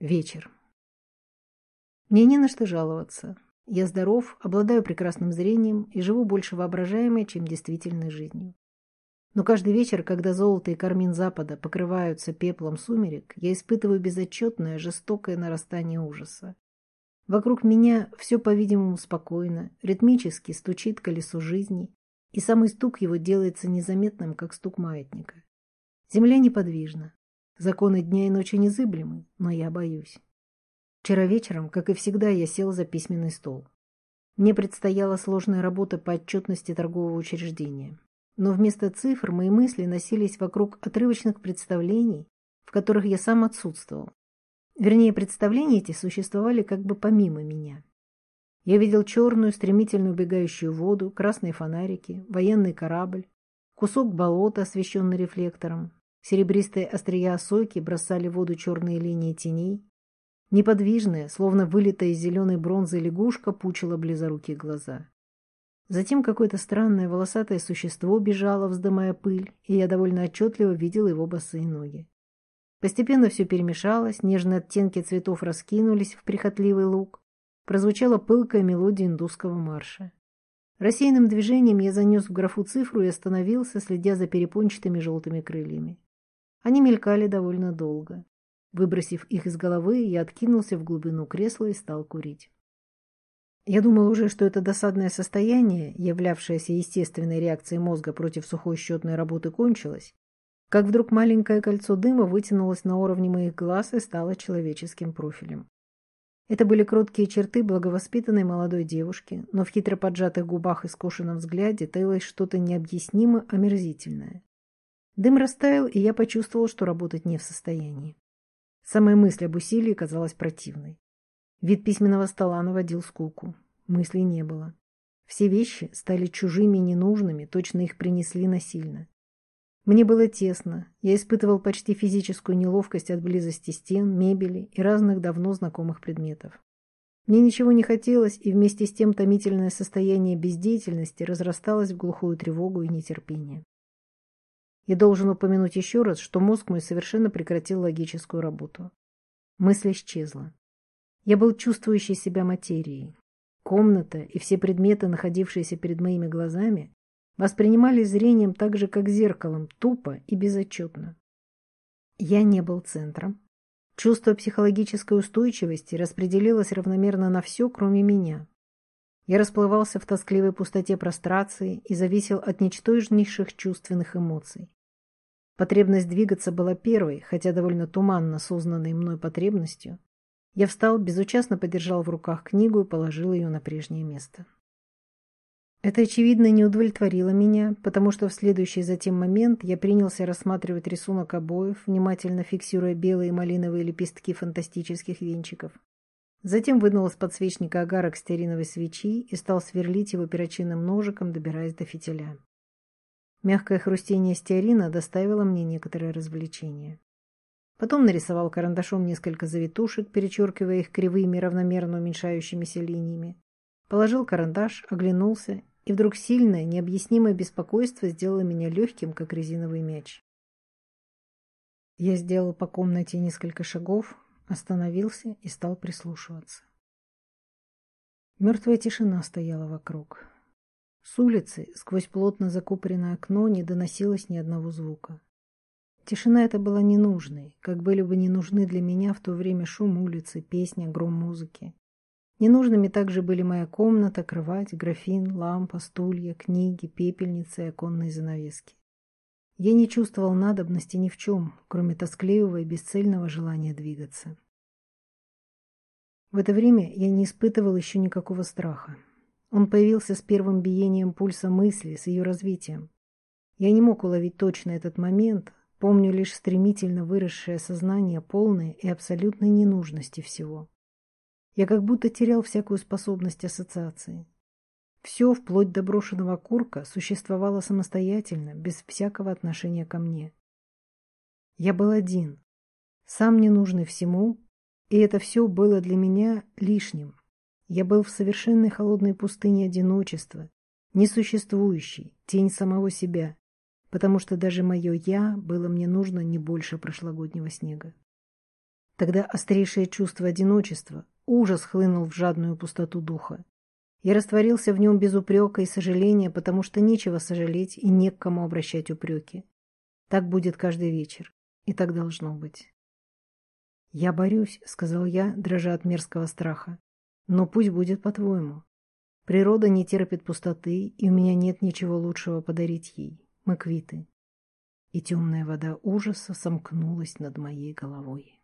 Вечер. Мне не на что жаловаться. Я здоров, обладаю прекрасным зрением и живу больше воображаемой, чем действительной жизнью. Но каждый вечер, когда золото и кармин Запада покрываются пеплом сумерек, я испытываю безотчетное, жестокое нарастание ужаса. Вокруг меня все, по-видимому, спокойно, ритмически стучит колесо жизни, и самый стук его делается незаметным, как стук маятника. Земля неподвижна, Законы дня и ночи незыблемы, но я боюсь. Вчера вечером, как и всегда, я сел за письменный стол. Мне предстояла сложная работа по отчетности торгового учреждения. Но вместо цифр мои мысли носились вокруг отрывочных представлений, в которых я сам отсутствовал. Вернее, представления эти существовали как бы помимо меня. Я видел черную, стремительно убегающую воду, красные фонарики, военный корабль, кусок болота, освещенный рефлектором, Серебристые острия сойки бросали в воду черные линии теней. Неподвижная, словно вылитая из зеленой бронзы лягушка, пучила близорукие глаза. Затем какое-то странное волосатое существо бежало, вздымая пыль, и я довольно отчетливо видел его босые ноги. Постепенно все перемешалось, нежные оттенки цветов раскинулись в прихотливый луг. Прозвучала пылкая мелодия индусского марша. Рассеянным движением я занес в графу цифру и остановился, следя за перепончатыми желтыми крыльями. Они мелькали довольно долго. Выбросив их из головы, я откинулся в глубину кресла и стал курить. Я думал уже, что это досадное состояние, являвшееся естественной реакцией мозга против сухой счетной работы, кончилось, как вдруг маленькое кольцо дыма вытянулось на уровне моих глаз и стало человеческим профилем. Это были кроткие черты благовоспитанной молодой девушки, но в хитро поджатых губах и скошенном взгляде таилось что-то необъяснимо омерзительное. Дым растаял, и я почувствовал, что работать не в состоянии. Самая мысль об усилии казалась противной. Вид письменного стола наводил скуку. Мыслей не было. Все вещи стали чужими и ненужными, точно их принесли насильно. Мне было тесно, я испытывал почти физическую неловкость от близости стен, мебели и разных давно знакомых предметов. Мне ничего не хотелось, и вместе с тем томительное состояние бездеятельности разрасталось в глухую тревогу и нетерпение. Я должен упомянуть еще раз, что мозг мой совершенно прекратил логическую работу. Мысль исчезла. Я был чувствующий себя материей. Комната и все предметы, находившиеся перед моими глазами, воспринимались зрением так же, как зеркалом, тупо и безотчетно. Я не был центром. Чувство психологической устойчивости распределилось равномерно на все, кроме меня. Я расплывался в тоскливой пустоте прострации и зависел от ничтожнейших чувственных эмоций. Потребность двигаться была первой, хотя довольно туманно сознанной мной потребностью. Я встал, безучастно подержал в руках книгу и положил ее на прежнее место. Это, очевидно, не удовлетворило меня, потому что в следующий затем момент я принялся рассматривать рисунок обоев, внимательно фиксируя белые и малиновые лепестки фантастических венчиков. Затем вынул из подсвечника огарок стериновой свечи и стал сверлить его перочинным ножиком, добираясь до фитиля. Мягкое хрустение стеарина доставило мне некоторое развлечение. Потом нарисовал карандашом несколько завитушек, перечеркивая их кривыми, равномерно уменьшающимися линиями. Положил карандаш, оглянулся, и вдруг сильное, необъяснимое беспокойство сделало меня легким, как резиновый мяч. Я сделал по комнате несколько шагов, остановился и стал прислушиваться. Мертвая тишина стояла вокруг. С улицы, сквозь плотно закупоренное окно, не доносилось ни одного звука. Тишина эта была ненужной, как были бы не нужны для меня в то время шум улицы, песня, гром музыки. Ненужными также были моя комната, кровать, графин, лампа, стулья, книги, пепельницы и оконные занавески. Я не чувствовал надобности ни в чем, кроме тоскливого и бесцельного желания двигаться. В это время я не испытывал еще никакого страха. Он появился с первым биением пульса мысли, с ее развитием. Я не мог уловить точно этот момент, помню лишь стремительно выросшее сознание полной и абсолютной ненужности всего. Я как будто терял всякую способность ассоциации. Все, вплоть до брошенного курка, существовало самостоятельно, без всякого отношения ко мне. Я был один, сам ненужный всему, и это все было для меня лишним, я был в совершенной холодной пустыне одиночества, несуществующей, тень самого себя, потому что даже мое «я» было мне нужно не больше прошлогоднего снега. Тогда острейшее чувство одиночества, ужас хлынул в жадную пустоту духа. Я растворился в нем без упрека и сожаления, потому что нечего сожалеть и не к кому обращать упреки. Так будет каждый вечер, и так должно быть. «Я борюсь», — сказал я, дрожа от мерзкого страха. «Но пусть будет по-твоему. Природа не терпит пустоты, и у меня нет ничего лучшего подарить ей. Мы квиты». И темная вода ужаса сомкнулась над моей головой.